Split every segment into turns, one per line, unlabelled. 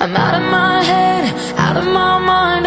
I'm out of my head, out of my mind,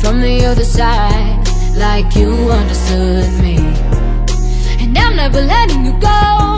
From the other side, like you understood me. And I'm never letting you go.